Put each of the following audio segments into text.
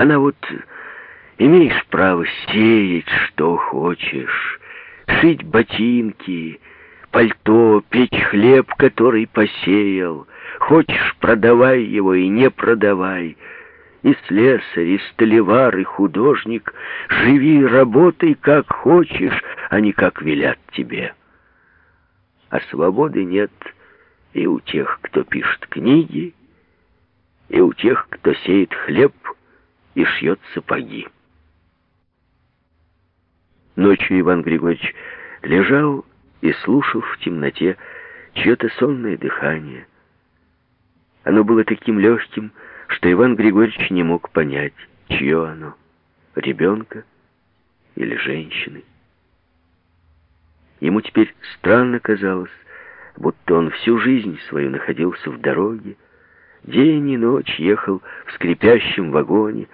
Она вот... Имеешь право сеять, что хочешь, шить ботинки, пальто, печь хлеб, который посеял. Хочешь, продавай его и не продавай. И слесарь, и столевар, и художник, живи, работай, как хочешь, а не как велят тебе. А свободы нет и у тех, кто пишет книги, и у тех, кто сеет хлеб и шьет сапоги. Ночью Иван Григорьевич лежал и слушал в темноте чье-то сонное дыхание. Оно было таким легким, что Иван Григорьевич не мог понять, чье оно, ребенка или женщины. Ему теперь странно казалось, будто он всю жизнь свою находился в дороге, день и ночь ехал в скрипящем вагоне,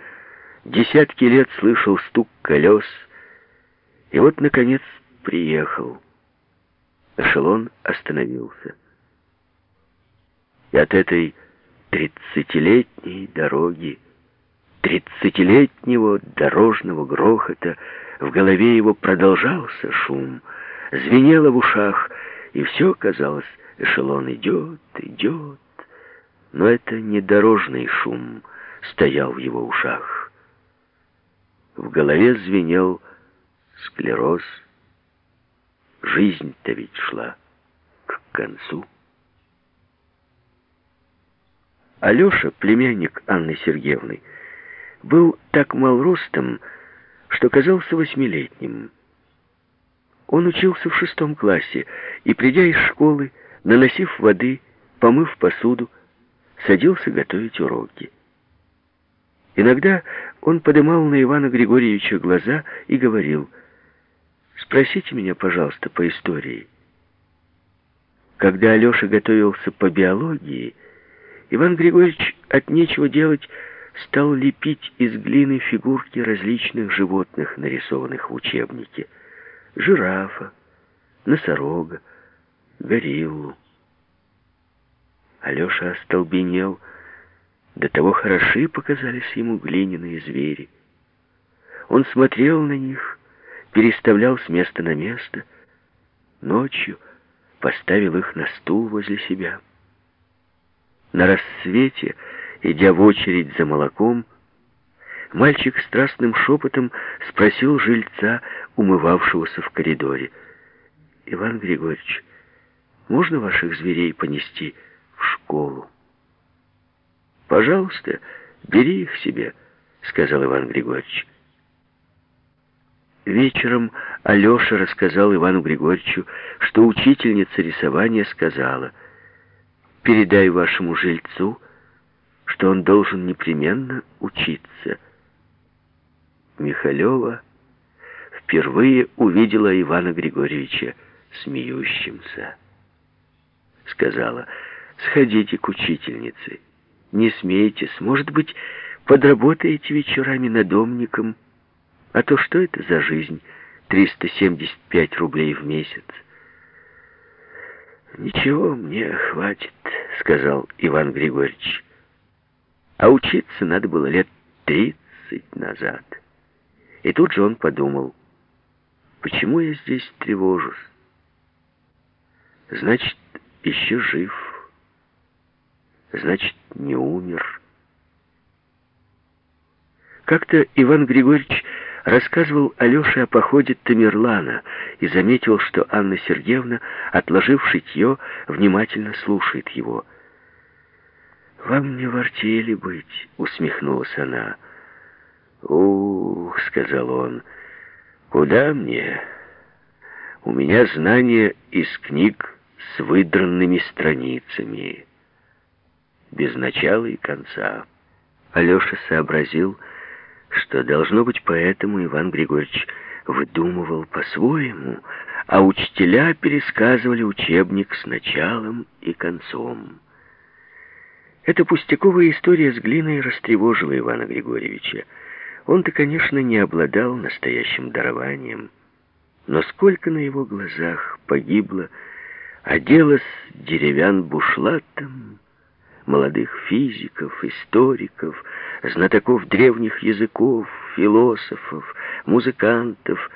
десятки лет слышал стук колес, и вот, наконец, приехал. Эшелон остановился. И от этой тридцатилетней дороги, тридцатилетнего дорожного грохота в голове его продолжался шум, звенело в ушах, и все, казалось, эшелон идет, идет. Но это не дорожный шум стоял в его ушах. В голове звенел склероз. Жизнь-то ведь шла к концу. Алеша, племянник Анны Сергеевны, был так мал ростом, что казался восьмилетним. Он учился в шестом классе и, придя из школы, наносив воды, помыв посуду, садился готовить уроки. Иногда он подымал на Ивана Григорьевича глаза и говорил — Спросите меня, пожалуйста, по истории. Когда Алеша готовился по биологии, Иван Григорьевич от нечего делать стал лепить из глины фигурки различных животных, нарисованных в учебнике. Жирафа, носорога, гориллу. Алеша остолбенел. До того хороши показались ему глиняные звери. Он смотрел на них переставлял с места на место. Ночью поставил их на стул возле себя. На рассвете, идя в очередь за молоком, мальчик страстным шепотом спросил жильца, умывавшегося в коридоре. «Иван Григорьевич, можно ваших зверей понести школу?» «Пожалуйста, бери их себе», — сказал Иван Григорьевич. Вечером Алеша рассказал Ивану Григорьевичу, что учительница рисования сказала, «Передай вашему жильцу, что он должен непременно учиться». Михалева впервые увидела Ивана Григорьевича смеющимся. Сказала, «Сходите к учительнице, не смейтесь, может быть, подработаете вечерами надомником». А то что это за жизнь? 375 рублей в месяц. «Ничего, мне хватит», — сказал Иван Григорьевич. А учиться надо было лет тридцать назад. И тут же он подумал, почему я здесь тревожусь? Значит, еще жив. Значит, не умер. Как-то Иван Григорьевич рассказывал Алёше о походе Тамерлана и заметил, что Анна Сергеевна, отложив шитье, внимательно слушает его. «Вам не в артели быть», — усмехнулась она. «Ух», — сказал он, — «куда мне? У меня знания из книг с выдранными страницами, без начала и конца». Алёша сообразил, что, должно быть, поэтому Иван Григорьевич выдумывал по-своему, а учителя пересказывали учебник с началом и концом. Эта пустяковая история с глиной растревожила Ивана Григорьевича. Он-то, конечно, не обладал настоящим дарованием, но сколько на его глазах погибло, оделось деревян бушлатом, молодых физиков, историков, знатоков древних языков, философов, музыкантов,